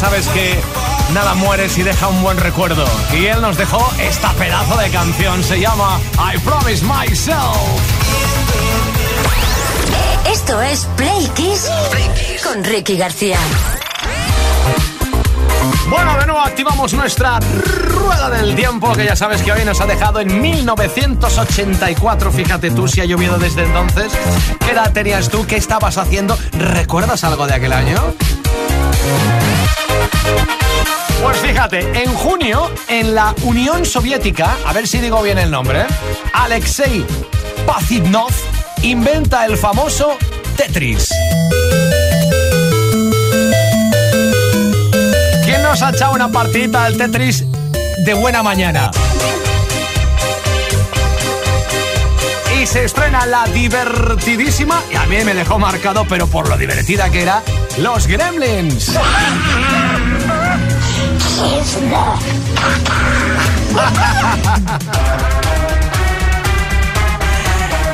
Sabes que nada muere si deja un buen recuerdo. Y él nos dejó esta pedazo de canción. Se llama I Promise Myself. Esto es Play Kiss con Ricky García. Bueno, de nuevo activamos nuestra rueda del tiempo que ya sabes que hoy nos ha dejado en 1984. Fíjate tú si ha llovido desde entonces. ¿Qué edad tenías tú? ¿Qué estabas haciendo? ¿Recuerdas algo de aquel año? Pues fíjate, en junio, en la Unión Soviética, a ver si digo bien el nombre, Alexei Pazidnov inventa el famoso Tetris. ¿Quién nos ha echado una partida al Tetris de buena mañana? Y se estrena la divertidísima, y a mí me dejó marcado, pero por lo divertida que era, Los Gremlins.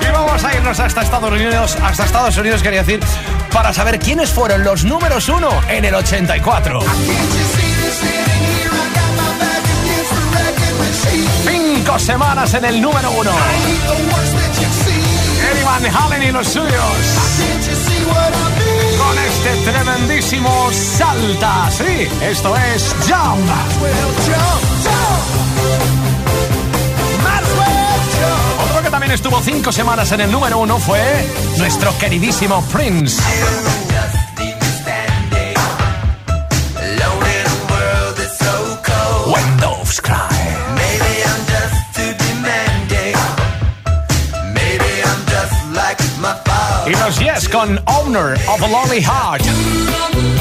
y vamos a irnos hasta Estados Unidos, hasta Estados Unidos quería decir, para saber quiénes fueron los números uno en el 84. Cinco semanas en el número uno. Eddie Van Halen y los suyos. Con este tremendísimo salta. Sí, esto es Jump. Otro que también estuvo cinco semanas en el número uno fue nuestro queridísimo Prince. Los Owner of a Lonely Heart.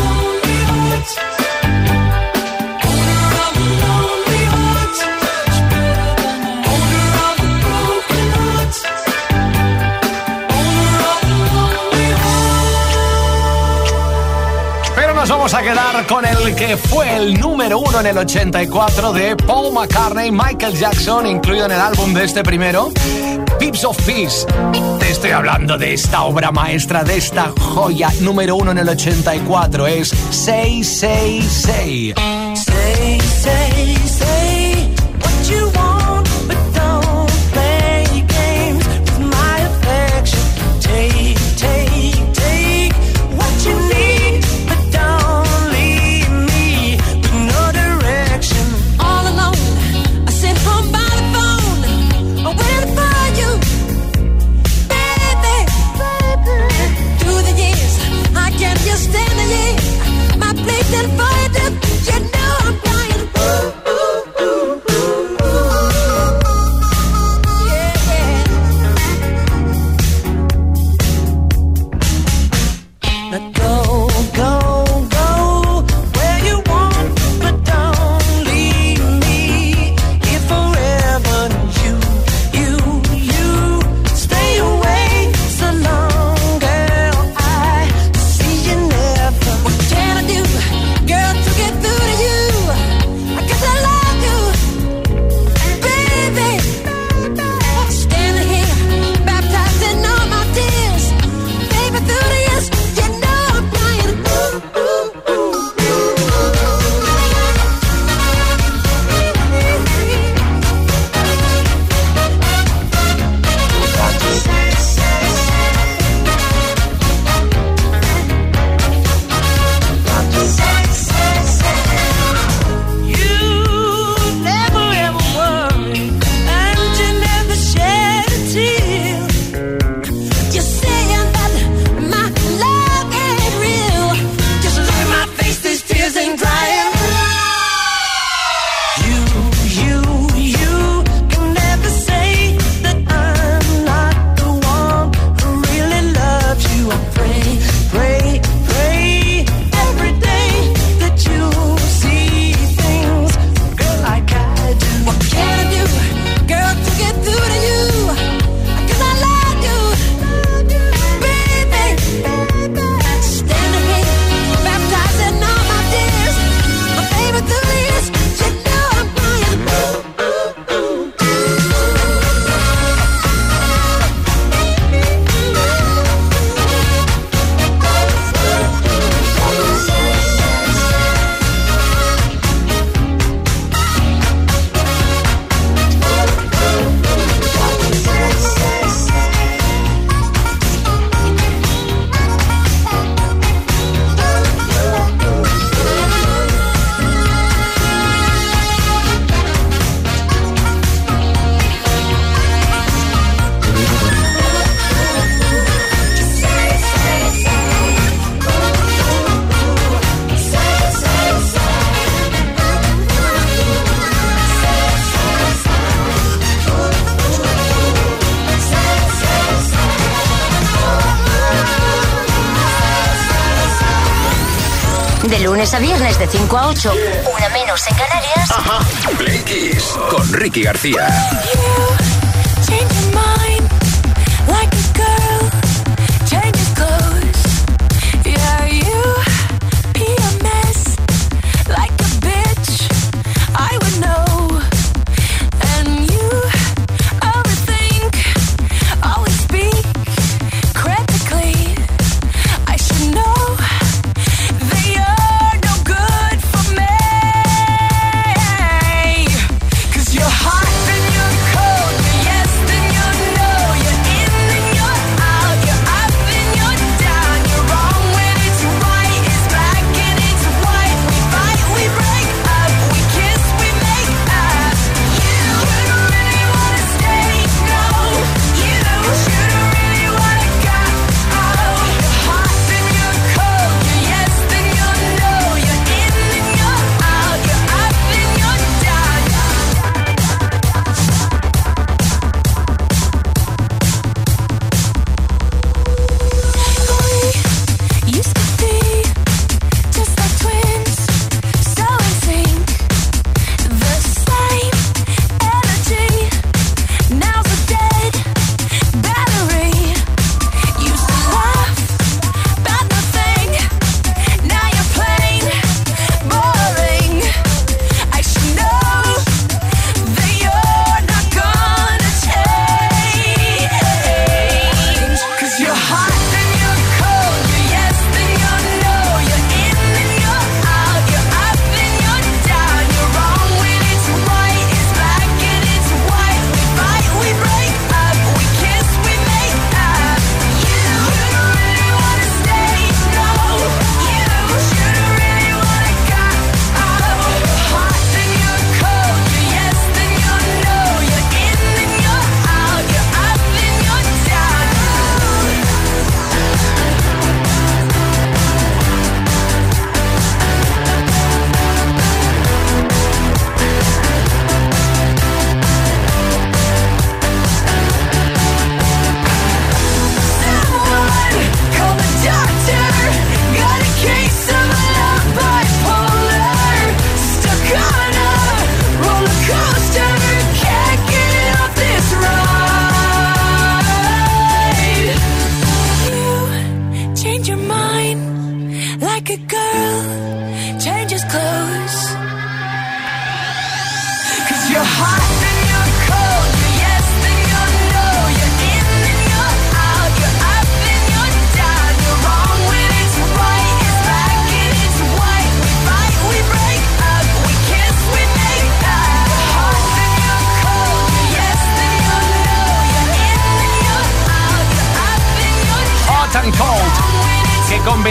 nos vamos a quedar con el que fue el número uno en el 84 de Paul McCartney, Michael Jackson, incluido en el álbum de este primero, Pips of Peace. Te estoy hablando de esta obra maestra, de esta joya número uno en el 84, es 666. Lunes a viernes de 5 a 8, una menos en Canarias. Ajá. Play Kiss con Ricky García.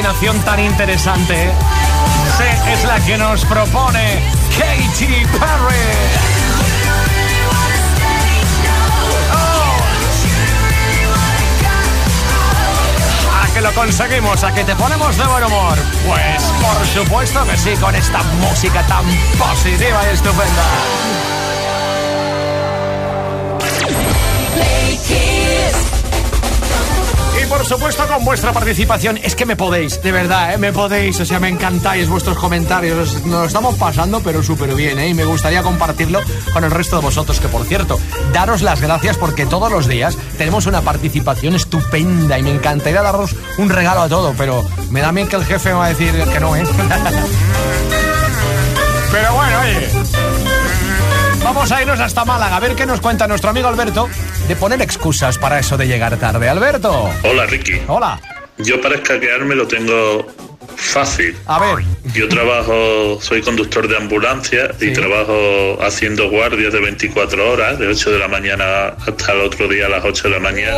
Tan interesante sí, es la que nos propone Katy Perry. Oh. ¿A que lo conseguimos? ¿A que te ponemos de buen humor? Pues por supuesto que sí, con esta música tan positiva y estupenda. Por supuesto con vuestra participación. Es que me podéis, de verdad, ¿eh? me podéis, o sea, me encantáis vuestros comentarios. Nos lo estamos pasando, pero súper bien, ¿eh? y me gustaría compartirlo con el resto de vosotros. Que por cierto, daros las gracias porque todos los días tenemos una participación estupenda y me encantaría daros un regalo a todo, pero me da bien que el jefe me va a decir que no, ¿eh? pero bueno, oye. Vamos a irnos hasta Málaga a ver qué nos cuenta nuestro amigo Alberto de poner excusas para eso de llegar tarde. Alberto. Hola, Ricky. Hola. Yo para escaquearme lo tengo fácil. A ver. Yo trabajo, soy conductor de ambulancia y trabajo haciendo guardias de 24 horas, de 8 de la mañana hasta el otro día a las 8 de la mañana.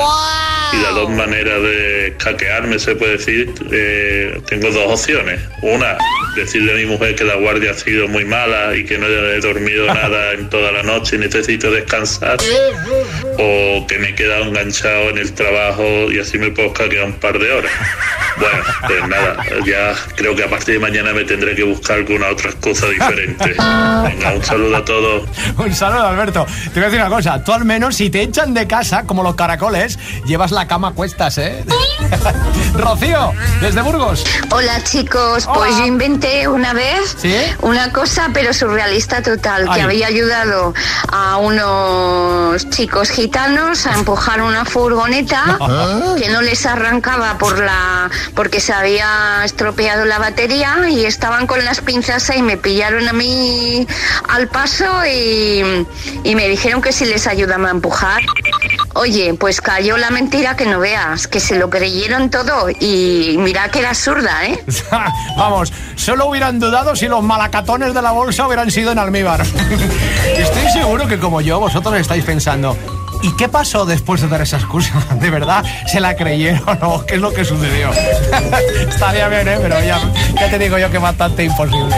Y las dos maneras de escaquearme, se puede decir, eh, tengo dos opciones. Una, decirle a mi mujer que la guardia ha sido muy mala y que no he dormido nada en toda la noche y necesito descansar. O que me he quedado enganchado en el trabajo y así me puedo escaquear un par de horas. Bueno, pues nada, ya creo que a partir de mañana me tendré que buscar alguna otra cosa diferente. Venga, un saludo a todos. un saludo, Alberto. Te voy a decir una cosa, tú al menos si te echan de casa, como los caracoles, llevas la cama a cuestas, ¿eh? Rocío, desde Burgos. Hola chicos, pues yo inventé una vez una cosa, pero surrealista total, que había ayudado a unos chicos gitanos a empujar una furgoneta que no les arrancaba por la porque se había estropeado la batería y estaban con las pinzas y me pillaron a mí al paso y, y me dijeron que si les ayudaba a empujar. Oye, pues cayó la mentira que no veas, que se lo creyeron todo y mira que era absurda, ¿eh? Vamos, solo hubieran dudado si los malacatones de la bolsa hubieran sido en almíbar. Estoy seguro que como yo, vosotros estáis pensando, ¿Y qué pasó después de dar esa excusa? ¿De verdad se la creyeron o qué es lo que sucedió? Estaría bien, ¿eh? Pero ya, ya te digo yo que bastante imposible.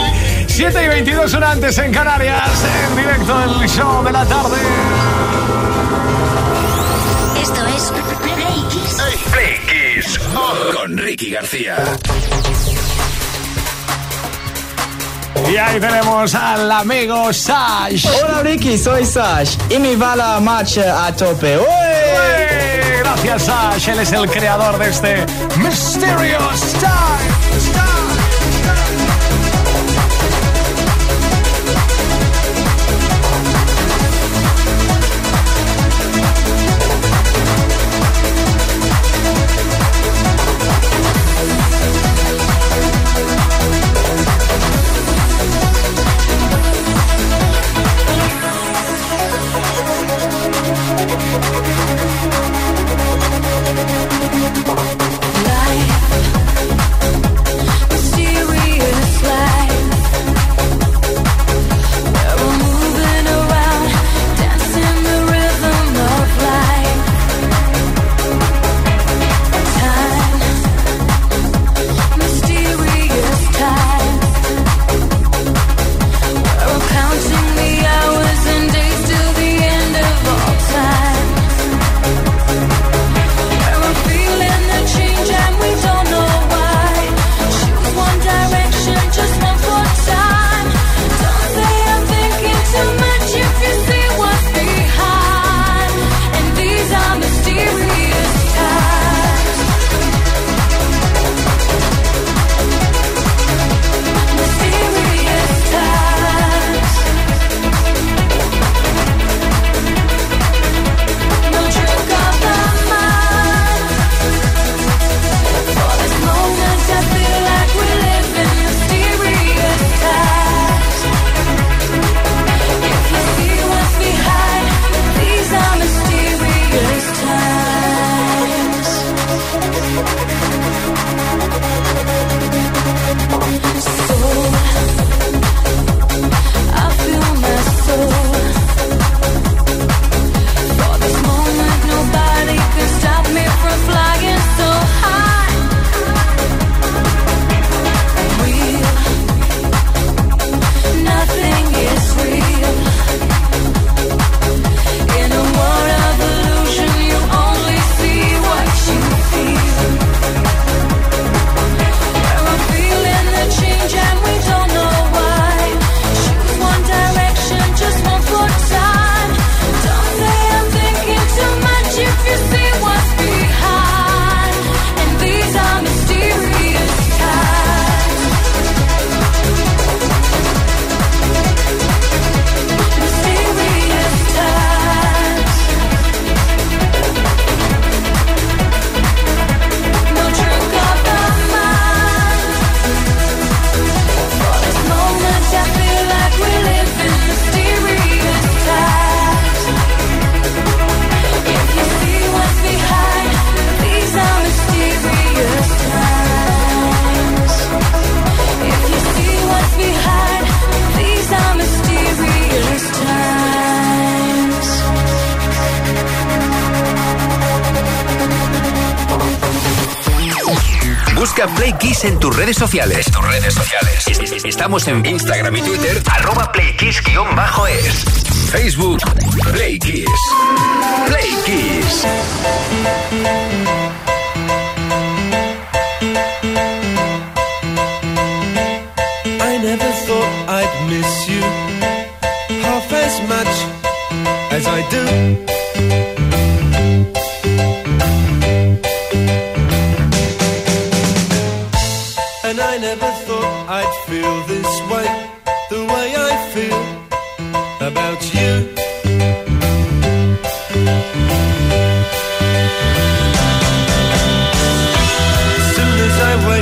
7 y 22 son antes en Canarias, en directo del show de la tarde. Esto es Play Kiss. Play Kiss con Ricky García. Y ahí tenemos al amigo Sash. Hola Ricky, soy Sash y me va la marcha a tope. ¡Uy! Gracias Sash, él es el creador de este Mysterious Time. Play Kiss en tus redes sociales. tus redes sociales. Estamos en Instagram y Twitter. Arroba Play es. Facebook Play Kiss. Play Kiss. I never thought I'd miss you half as much as I do.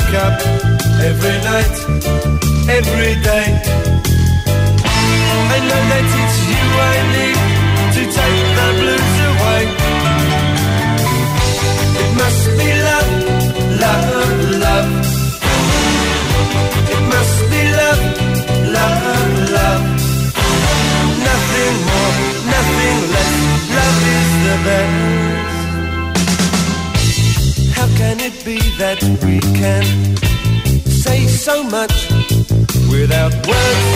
Wake up, every night, every day, I know that it's you I need to take the blues away. It must be love, love, love. It must be love, love, love. Nothing more, nothing less. Love is the best. That we can say so much without words?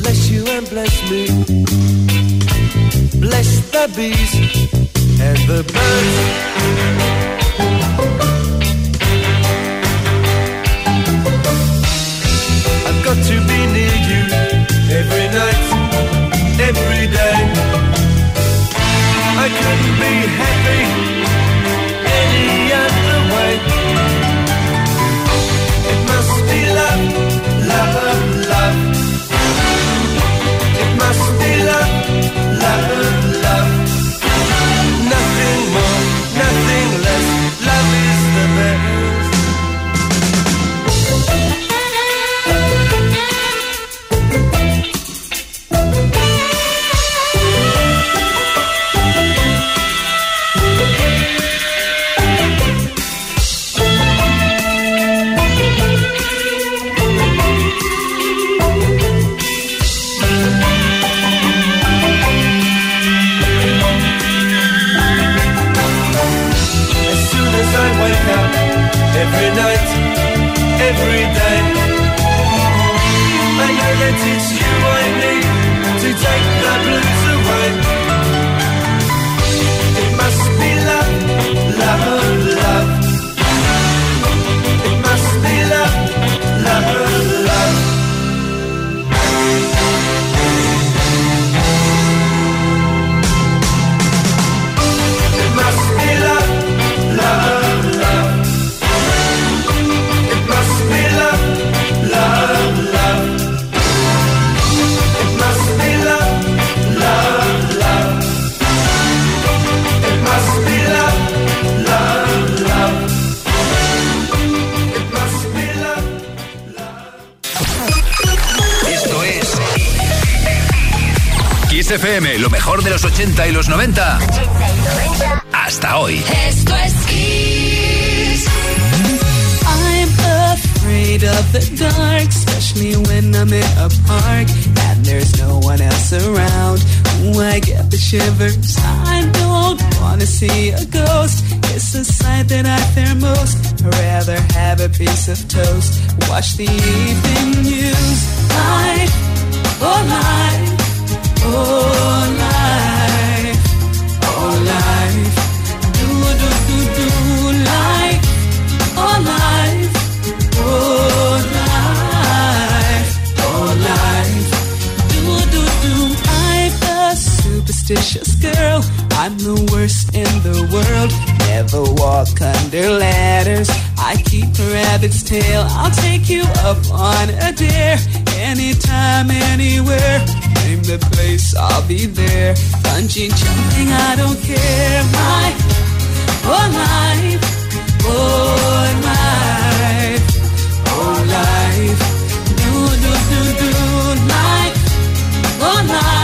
Bless you and bless me. Bless the bees and the birds. FM, lo mejor de los 80 y los 90. Hasta hoy. Esto es Kiss. I'm afraid of the dark, especially when I'm in a park and there's no one else around. Ooh, I get the shivers. I don't wanna see a ghost. It's a sight that I fear most. I'd rather have a piece of toast. Watch the evening news. Life, oh life, oh life, oh life. Do do do do life, oh life, oh life, oh life. Do do do. I'm a superstitious girl. I'm the worst in the world. Never walk under ladders. I keep a rabbit's tail. I'll take you up on a dare. Anytime, anywhere. Name the place, I'll be there. Punching, jumping, I don't care. My oh life, oh life, oh life. Do do do do life, oh life,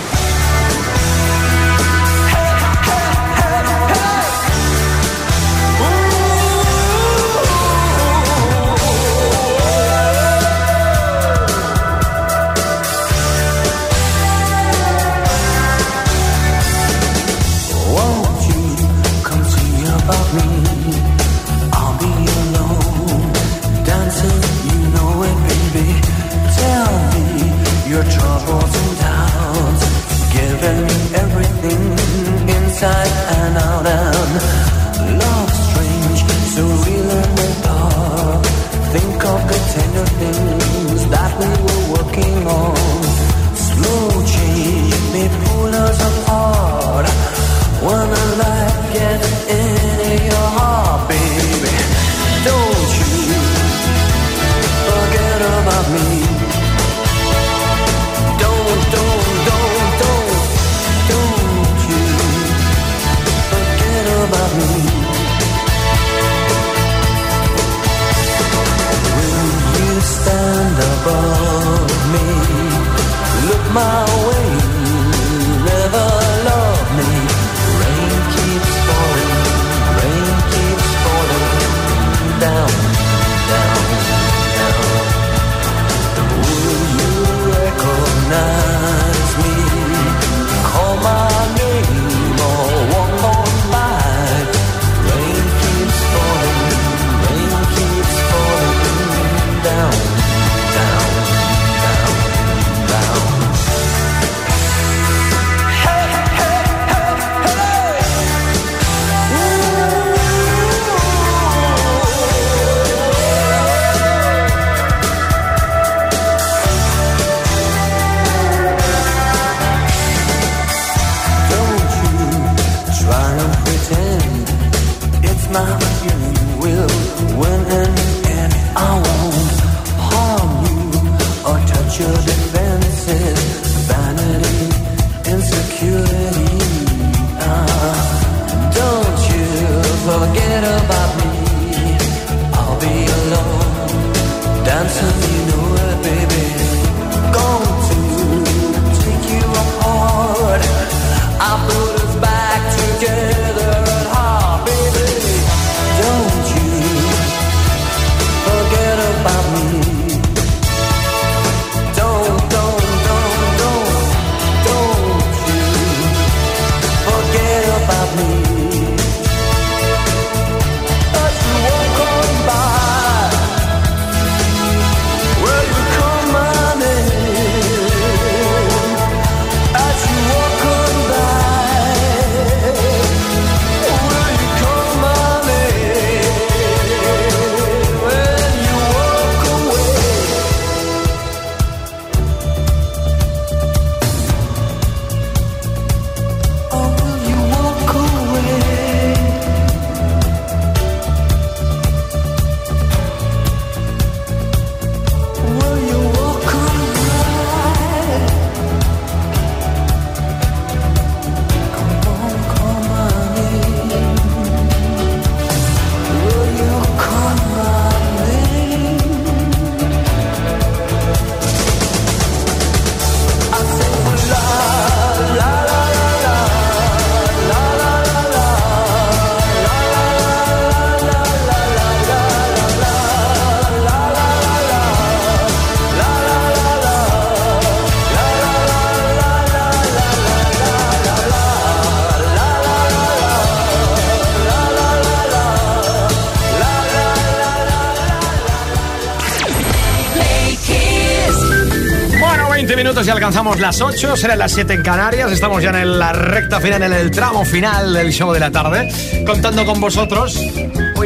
Minutos y alcanzamos las 8, serán las 7 en Canarias. Estamos ya en la recta final, en el tramo final del show de la tarde, contando con vosotros.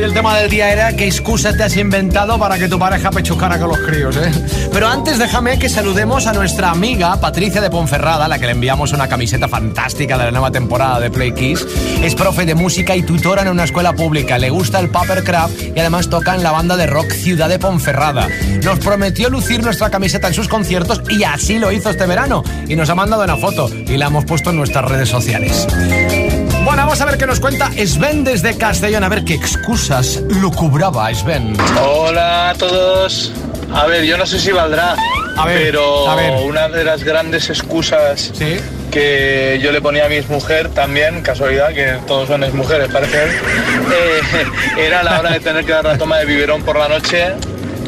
El tema del día era qué excusa te has inventado para que tu pareja pechucara con los críos, ¿eh? Pero antes déjame que saludemos a nuestra amiga Patricia de Ponferrada, a la que le enviamos una camiseta fantástica de la nueva temporada de Play Kiss. Es profe de música y tutora en una escuela pública. Le gusta el papercraft y además toca en la banda de rock Ciudad de Ponferrada. Nos prometió lucir nuestra camiseta en sus conciertos y así lo hizo este verano. Y nos ha mandado una foto y la hemos puesto en nuestras redes sociales. Bueno, vamos a ver qué nos cuenta Sven desde Castellón. A ver qué excusas lucubraba Sven. Hola a todos. A ver, yo no sé si valdrá, pero una de las grandes excusas que yo le ponía a mi mujer también, casualidad, que todos son mujeres parece, eh, era la hora de tener que dar la toma de biberón por la noche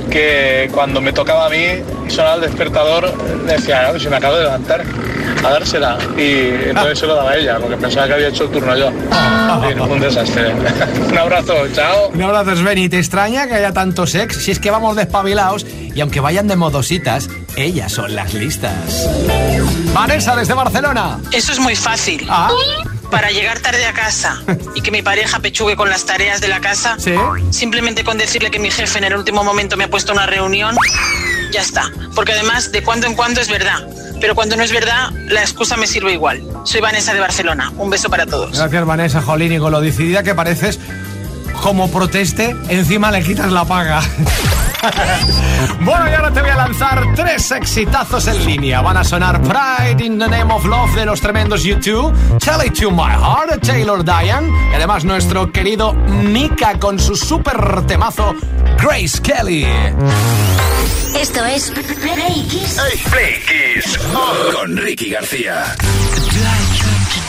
que cuando me tocaba a mí y sonaba el despertador, decía, no, si me acabo de levantar a dársela. Y entonces se lo daba a ella, porque pensaba que había hecho el turno yo. un desastre. un abrazo, chao. Un abrazo, Sven. ¿Y te extraña que haya tanto sex? Si es que vamos despabilados y aunque vayan de modositas, ellas son las listas. Vanessa, desde Barcelona. Eso es muy fácil. Ah para llegar tarde a casa y que mi pareja pechugue con las tareas de la casa, simplemente con decirle que mi jefe en el último momento me ha puesto una reunión, ya está. Porque además, de cuando en cuando es verdad. Pero cuando no es verdad, la excusa me sirve igual. Soy Vanessa de Barcelona. Un beso para todos. Gracias, Vanessa, Jolín, y con lo decidida que pareces, como proteste, encima le quitas la paga. Bueno, y ahora te voy a lanzar tres exitazos en línea. Van a sonar Pride in the Name of Love de los tremendos YouTube, Tell It to My Heart de Taylor Diane, y además nuestro querido Mika con su super temazo Grace Kelly. Esto es Play Kiss. Play Kiss con Ricky García.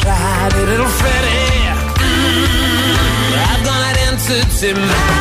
Tried it, little Freddy. Mm, I've done it into my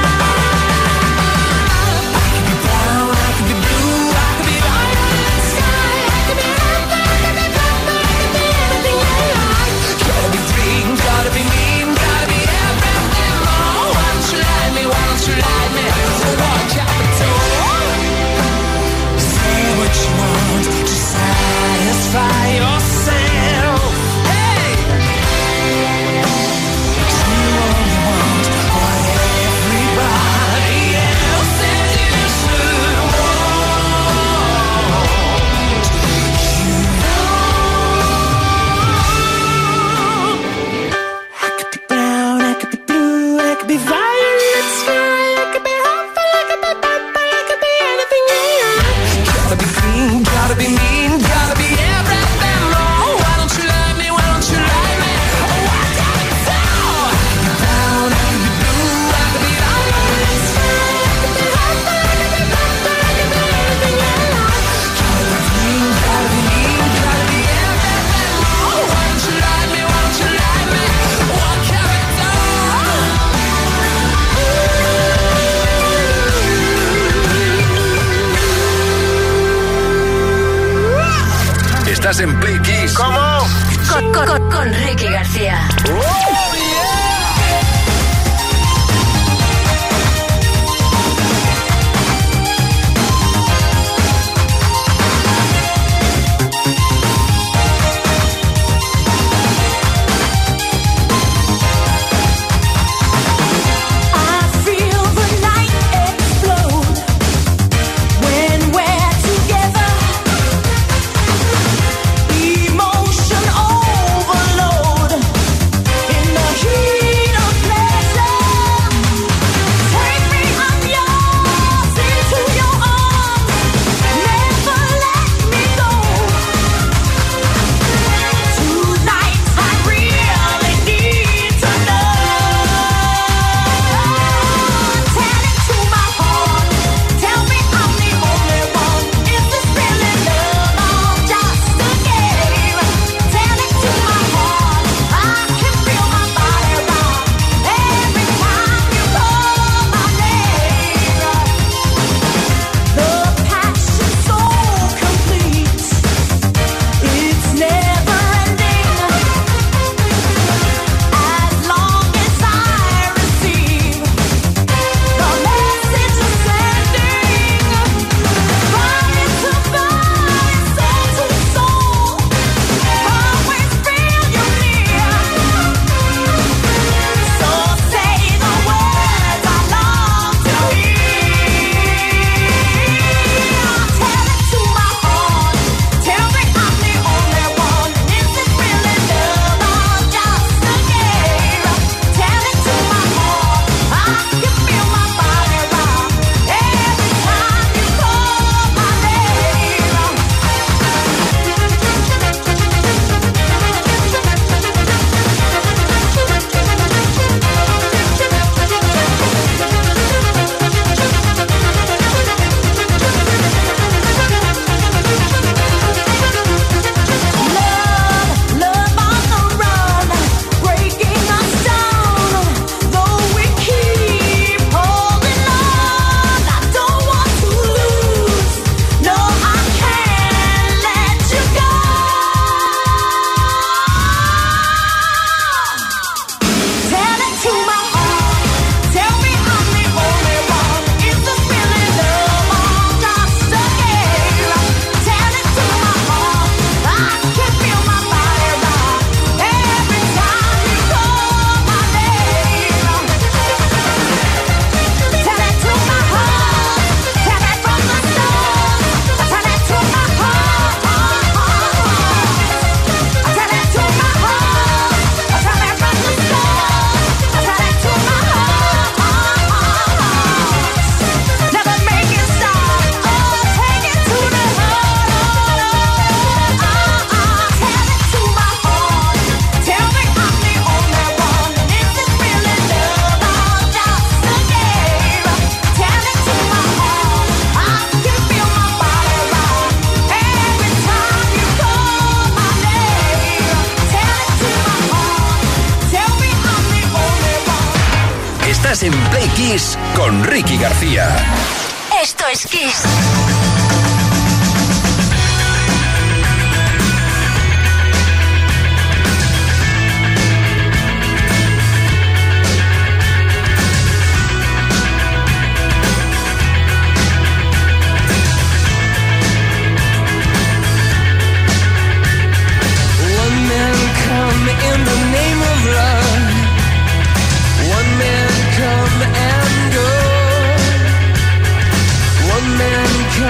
Kiss.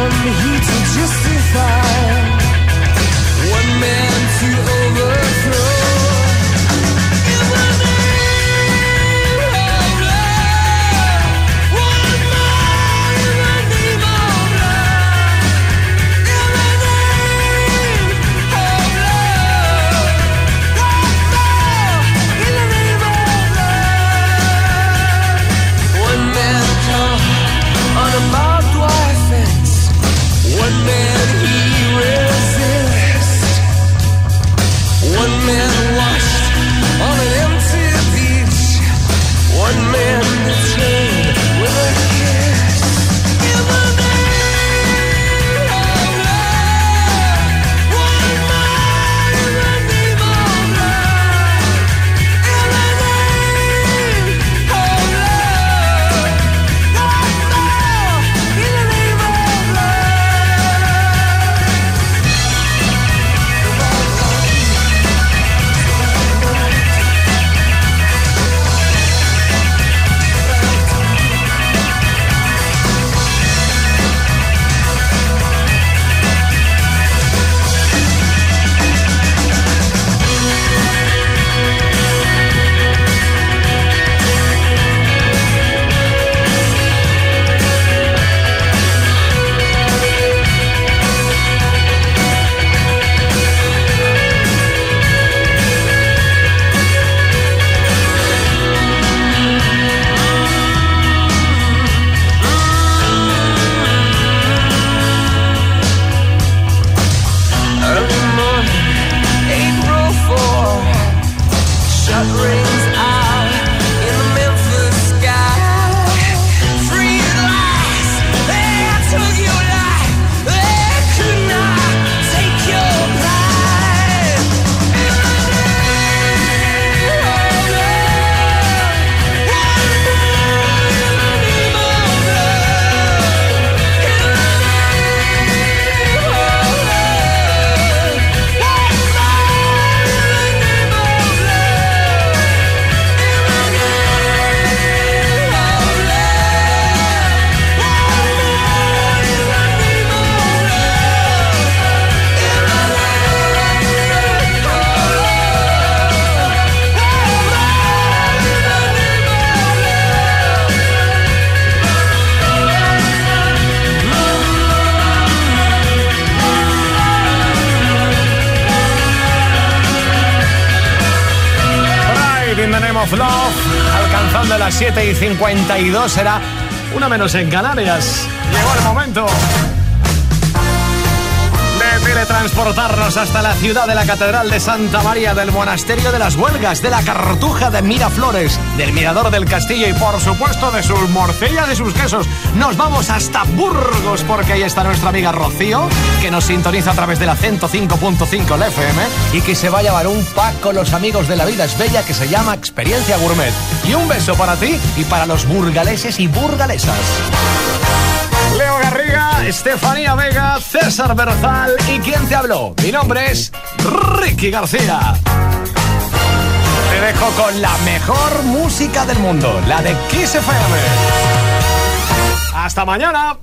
Esto es Kiss. alcanzando las 7 y 52, será una menos en Canarias. Llegó el momento teletransportarnos hasta la ciudad de la Catedral de Santa María, del Monasterio de las Huelgas, de la Cartuja de Miraflores, del Mirador del Castillo y por supuesto de sus morcillas y sus quesos. Nos vamos hasta Burgos porque ahí está nuestra amiga Rocío, que nos sintoniza a través de la 105.5 la FM y que se va a llevar un pack con los amigos de la vida es bella que se llama Experiencia Gourmet. Y un beso para ti y para los burgaleses y burgalesas. Leo Garriga, Estefanía Vega, César Berzal y ¿quién te habló? Mi nombre es Ricky García. Te dejo con la mejor música del mundo, la de Kiss FM. Hasta mañana.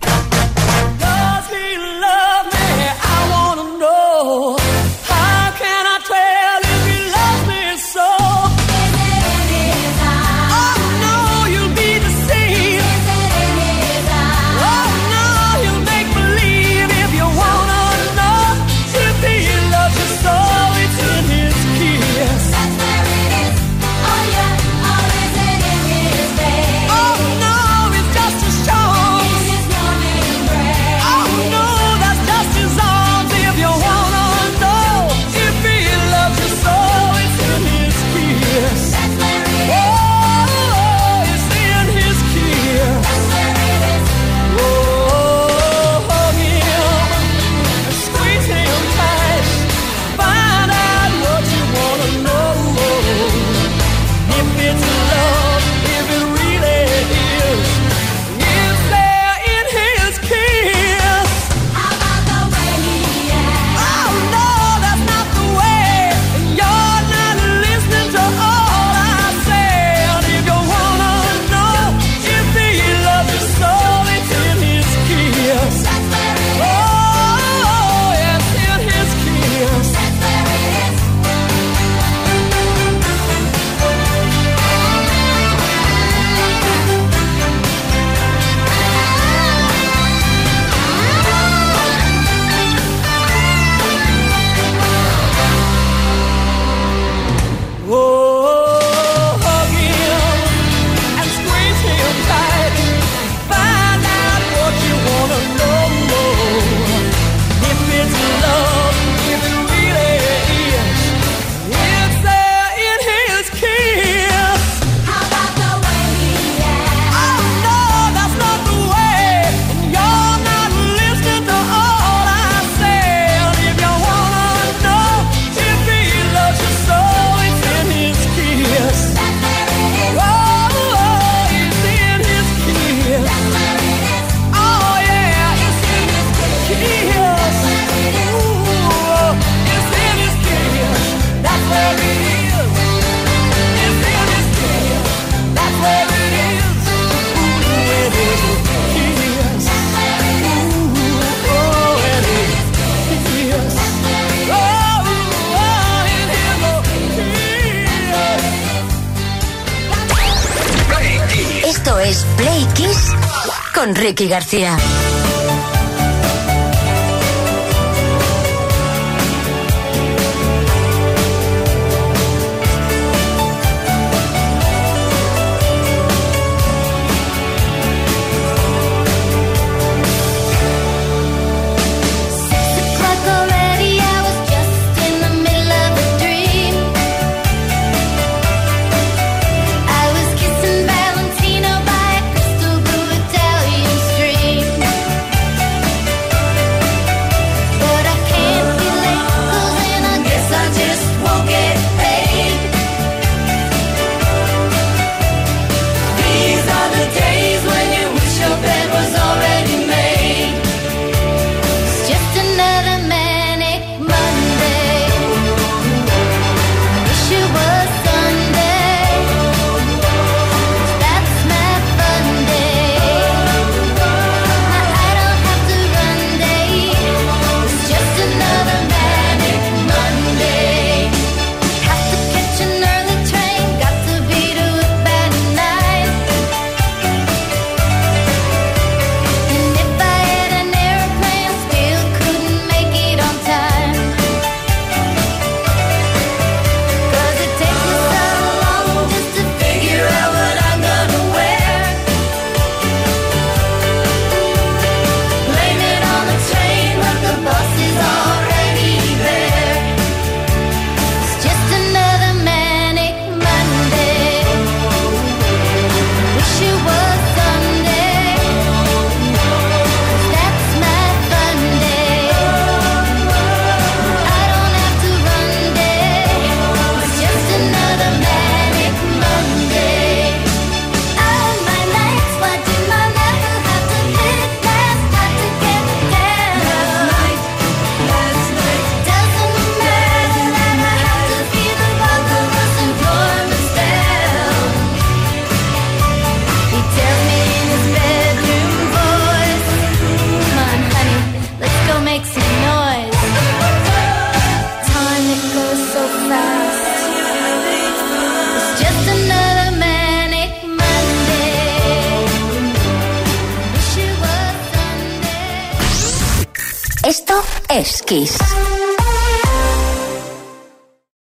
Con Ricky García.